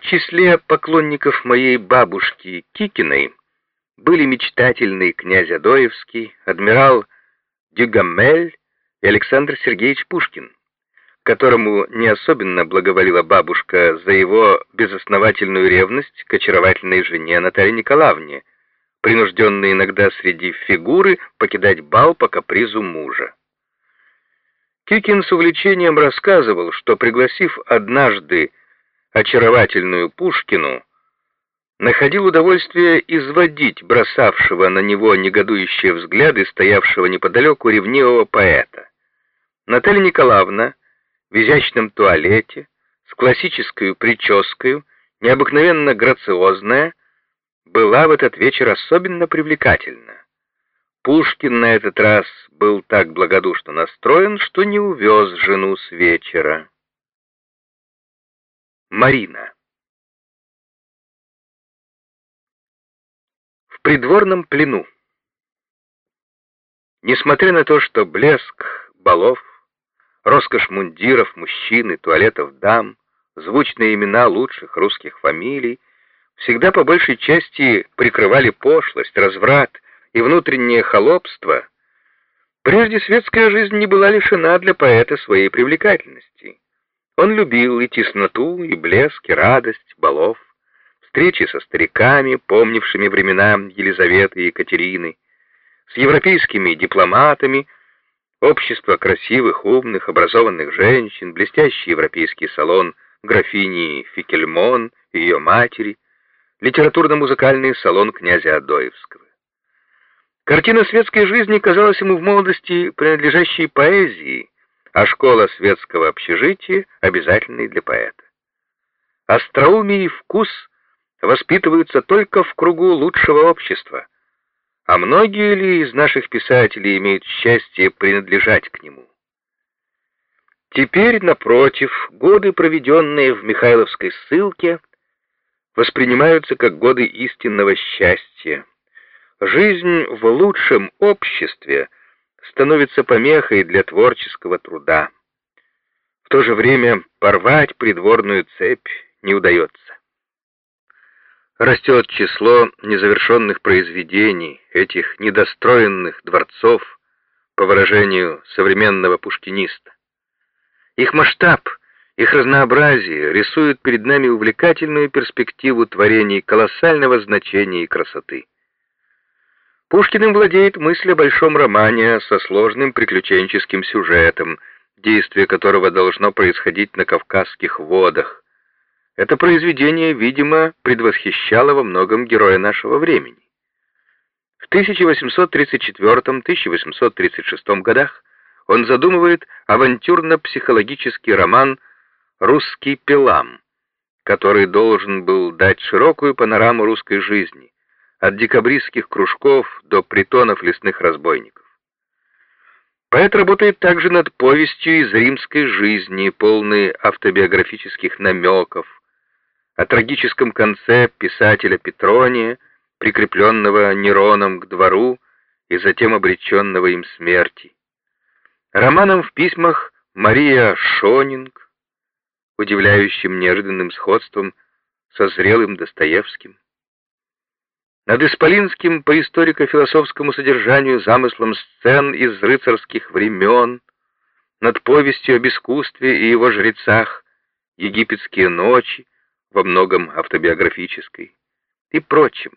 В числе поклонников моей бабушки Кикиной были мечтательный князь Адоевский, адмирал Дюгамель и Александр Сергеевич Пушкин, которому не особенно благоволила бабушка за его безосновательную ревность к очаровательной жене Наталье Николаевне, принужденной иногда среди фигуры покидать бал по капризу мужа. Кикин с увлечением рассказывал, что, пригласив однажды очаровательную Пушкину, находил удовольствие изводить бросавшего на него негодующие взгляды стоявшего неподалеку ревнивого поэта. Наталья Николаевна в изящном туалете, с классической прической, необыкновенно грациозная, была в этот вечер особенно привлекательна. Пушкин на этот раз был так благодушно настроен, что не увез жену с вечера. Марина В придворном плену Несмотря на то, что блеск балов, роскошь мундиров мужчин и туалетов дам, звучные имена лучших русских фамилий всегда по большей части прикрывали пошлость, разврат и внутреннее холопство, прежде светская жизнь не была лишена для поэта своей привлекательности. Он любил и тесноту, и блеск, и радость балов, встречи со стариками, помнившими времена Елизаветы и Екатерины, с европейскими дипломатами, общество красивых, умных, образованных женщин, блестящий европейский салон графини Фикельмон и ее матери, литературно-музыкальный салон князя Адоевского. Картина светской жизни казалась ему в молодости принадлежащей поэзии, а школа светского общежития обязательной для поэта. Остроумие и вкус воспитываются только в кругу лучшего общества, а многие ли из наших писателей имеют счастье принадлежать к нему? Теперь, напротив, годы, проведенные в Михайловской ссылке, воспринимаются как годы истинного счастья. Жизнь в лучшем обществе — становится помехой для творческого труда. В то же время порвать придворную цепь не удается. Растет число незавершенных произведений, этих недостроенных дворцов, по выражению современного пушкиниста. Их масштаб, их разнообразие рисуют перед нами увлекательную перспективу творений колоссального значения и красоты. Пушкиным владеет мысль о большом романе со сложным приключенческим сюжетом, действие которого должно происходить на Кавказских водах. Это произведение, видимо, предвосхищало во многом героя нашего времени. В 1834-1836 годах он задумывает авантюрно-психологический роман «Русский пилам», который должен был дать широкую панораму русской жизни, от декабристских кружков до притонов лесных разбойников. Поэт работает также над повестью из римской жизни, полной автобиографических намеков, о трагическом конце писателя Петрония, прикрепленного Нероном к двору и затем обреченного им смерти. Романом в письмах Мария Шонинг, удивляющим неожиданным сходством со зрелым Достоевским. Над исполинским по историко-философскому содержанию замыслом сцен из рыцарских времен, над повестью об искусстве и его жрецах, египетские ночи, во многом автобиографической, и прочим.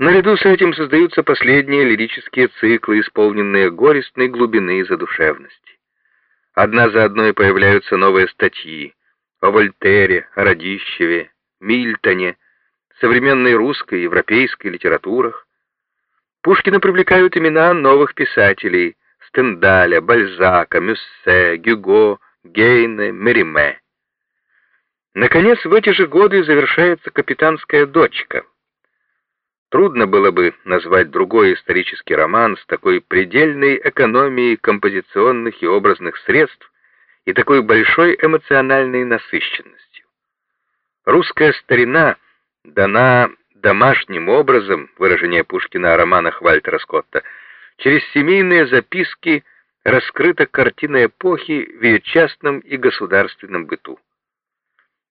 Наряду с этим создаются последние лирические циклы, исполненные горестной глубины и задушевности. Одна за одной появляются новые статьи о Вольтере, о Радищеве, Мильтоне, современной русской и европейской литературах. Пушкина привлекают имена новых писателей Стендаля, Бальзака, Мюссе, Гюго, Гейне, Мериме. Наконец, в эти же годы завершается «Капитанская дочка». Трудно было бы назвать другой исторический роман с такой предельной экономией композиционных и образных средств и такой большой эмоциональной насыщенностью. Русская старина — дана домашним образом, выражение Пушкина о романах Вальтера Скотта, через семейные записки раскрыта картина эпохи в ее частном и государственном быту.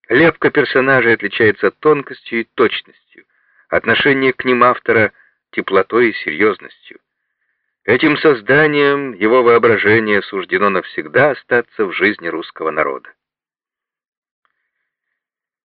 Лепка персонажей отличается тонкостью и точностью, отношение к ним автора — теплотой и серьезностью. Этим созданием его воображение суждено навсегда остаться в жизни русского народа.